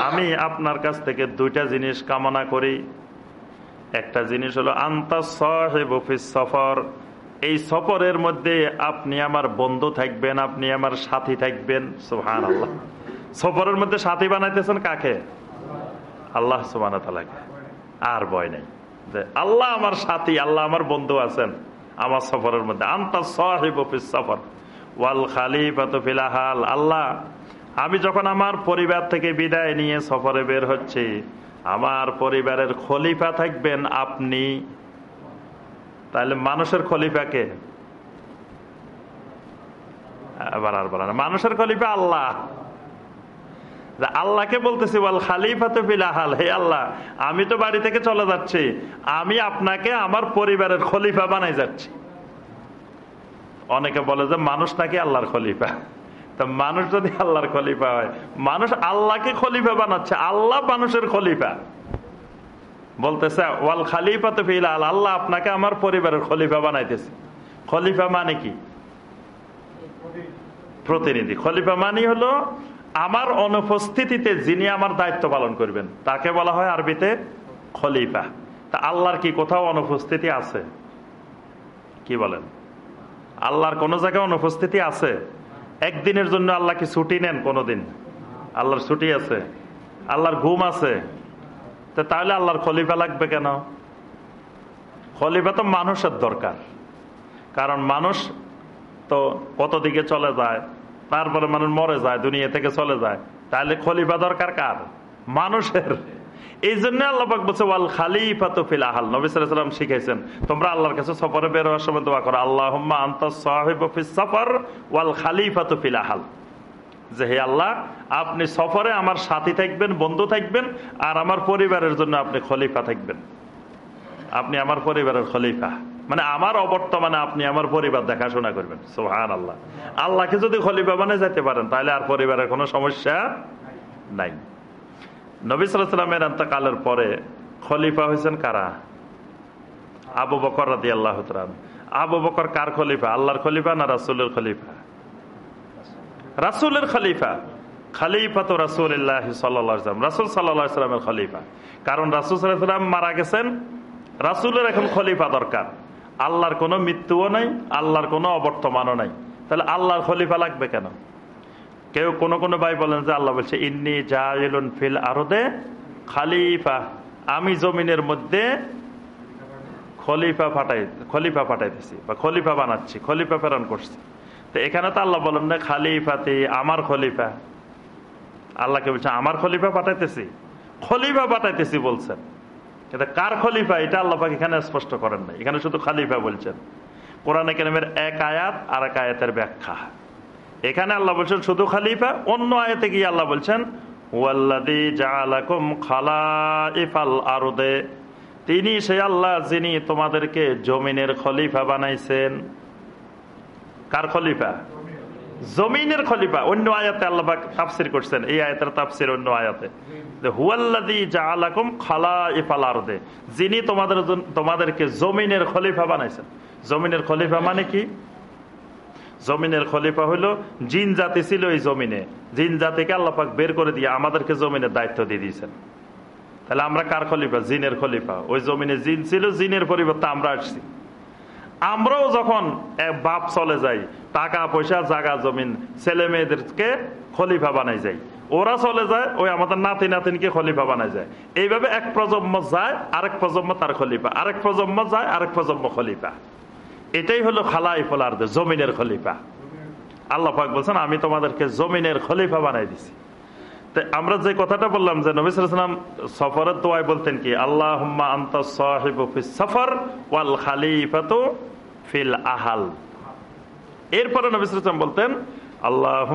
আমি আপনার কাছ থেকে দুইটা জিনিস কামনা করি। একটা জিনিস হলো সফর। এই সফরের মধ্যে আপনি আমার বন্ধু থাকবেন, আপনি আমার সাথী থাকবেন। সুহান আল্লাহ সফরের মধ্যে সাথী বানাইতেছেন কাকে? আল্লাহ সুবান আর ভয় নেই। আল্লাহ আমার সাথী, আল্লাহ আমার বন্ধু আছেন আমার সফরের মধ্যে। আন্তা সাহেব অফিস সফর। ওয়াল খালিফাত ফিলাহাল আল্লাহ, আমি যখন আমার পরিবার থেকে বিদায় নিয়ে সফরে বের হচ্ছি, আমার পরিবারের খলিফা থাকবেন আপনি। তাহলে মানুষের খলিফাকে আবার মানুষের খলিফা আল্লাহ। আল্লাহকে বলতেছি বল খালিফা তো ফিলাহাল হে আল্লাহ, আমি তো বাড়ি থেকে চলে যাচ্ছি, আমি আপনাকে আমার পরিবারের খলিফা বানাই যাচ্ছি। অনেকে বলে যে মানুষ নাকি আল্লাহর খলিফা। তা মানুষ যদি আল্লাহর খলিফা হয়, মানুষ আল্লাহকে খলিফা বানাচ্ছে, আল্লাহ মানুষের খলিফা। বলতেছে, ওয়াল খালিফা তো ফিল আল্লাহ আপনাকে আমার পরিবারের খলিফা বানাইতেছে। খলিফা মানে কি? প্রতিনিধি। খলিফা মানে হলো আমার অনুপস্থিতিতে যিনি আমার দায়িত্ব পালন করবেন। তাকে বলা হয় আরবিতে খলিফা। তা আল্লাহর কি কোথাও অনুপস্থিতি আছে? কি বলেন? আল্লাহর কোন জায়গায় অনুপস্থিতি আছে? একদিনের জন্য আল্লাহ কি ছুটি নেন কোনোদিন। আল্লাহর ছুটি আছে। আল্লাহর ঘুম আছে। তো তাহলে আল্লাহর খলিফা লাগবে কেন? খলিফা তো মানুষের দরকার। কারণ মানুষ তো কত দিকে চলে যায়? তারপরে মানুষ মরে যায়, দুনিয়া থেকে চলে যায়। তাহলে খলিফা দরকার কার? মানুষের। এই জন্য আল্লাহাক বলছে, ওয়াল খালিফা তো ফিল আহাল। নবিসাম শিখাইছেন, তোমরা আল্লাহর কাছে সফরে বের হওয়ার সময় দোয়া করো আল্লাহ সফর, ওয়াল খালিফা তো ফিল আহাল। যে হে আল্লাহ, আপনি সফরে আমার সাথী থাকবেন, বন্ধু থাকবেন, আর আমার পরিবারের জন্য আপনি খলিফা থাকবেন। আপনি আমার পরিবারের খলিফা। মানে আমার অবর্তমানে আপনি আমার পরিবার দেখাশোনা করবেন। সোহান আল্লাহ আল্লাহকে যদি খলিফা বানে যেতে পারেন, তাহলে আর পরিবারের কোনো সমস্যা নাই। নবী সালামের আন্তকালের পরে খলিফা হয়েছেন কারা? আবু বকর রাদি আল্লাহ আবু বকর কার খলিফা? আল্লাহর খলিফা না রাসুলের খলিফা? রাসুলের খলিফা। খালিফা তো রাসুল্লাহ সাল্লাম রাসুল সাল্লামের খলিফা। কারণ রাসুল সাল্লাম মারা গেছেন। রাসুলের এখন খলিফা দরকার। আল্লাহর কোনো মৃত্যুও নাই, আল্লাহর কোনো অবর্তমানও নাই। তাহলে আল্লাহর খলিফা লাগবে কেন? কেউ কোনো কোনো ভাই বলেন যে আল্লাহ বলছে, ইন্নি জাহিলুন ফিল আরদে খালিফা। আমি জমিনের মধ্যে খলিফা ফাটাই, খলিফা ফাটাইতেছি বা খলিফা বানাচ্ছি, খলিফা প্রেরণ করছি। তো এখানে তো আল্লাহ বলেন না, খালিফাতে আমার খলিফা। আল্লাহকে বলছে, আমার খলিফা পাঠাইতেছি? খলিফা পাঠাইতেছি, বলছেন। এটা কার খলিফা? এটা আল্লাহ এখানে স্পষ্ট করেন না এখানে শুধু খালিফা বলছেন। কোরআনে কেনামের এক আয়াত আর এক আয়াতের ব্যাখ্যা। এখানে আল্লাহ বলছেন, শুধু খালিফা? অন্য আয়াতে গিয়ে আল্লাহ বলছেন তিনি সে আল্লাহ যিনি তোমাদেরকে জমিনের খলিফা বানাইছেন। কার খলিফা? জমিনের খলিফা। অন্য আয়াতে আল্লাহ তাফসির করছেন, এই আয়াতের তাফসির অন্য আয়াতে। হুয়াল্লাদি জালাকুম খালা ইফাল আরদে। যিনি তোমাদের তোমাদেরকে জমিনের খলিফা বানাইছেন। জমিনের খলিফা মানে কি? জমিনের খলিফা হইল, জিন জাতি ছিল এই জমিনে। জিন জাতিকে আল্লাপাক বের করে দিয়ে আমাদেরকে জমিনের দায়িত্ব দিয়ে দিয়েছেন। তাহলে আমরা কার খলিফা? জিনের খলিফা। ওই জমিনে জিন ছিল, জিনের পরিবর্তে আমরা আসছি। আমরাও যখন বাপ চলে যাই, টাকা, পয়সা জাগা জমিন, ছেলে মেয়েদেরকে খলিফা বানাই যাই। ওরা চলে যায়, ওই আমাদের নাতি নাতিনকে খলিফা বানাই যায়। এইভাবে এক প্রজন্ম যায়, আরেক প্রজন্ম তার খলিফা, আরেক প্রজন্ম যায়, আরেক প্রজন্ম খলিফা। এটাই হলো খালাই ফলার জমিনের খলিফা। আল্লাহ পাক বলছেন, আমি তোমাদেরকে জমিনের খলিফা বানাই দিছি। আমরা যে কথাটা বললাম যে নবিসাম সফরের দোয়াই বলতেন কি আল্লাহ সফর ওয়াল খালিফাত ফিল আহাল। এরপরে নবিসাম বলতেন আল্লাহ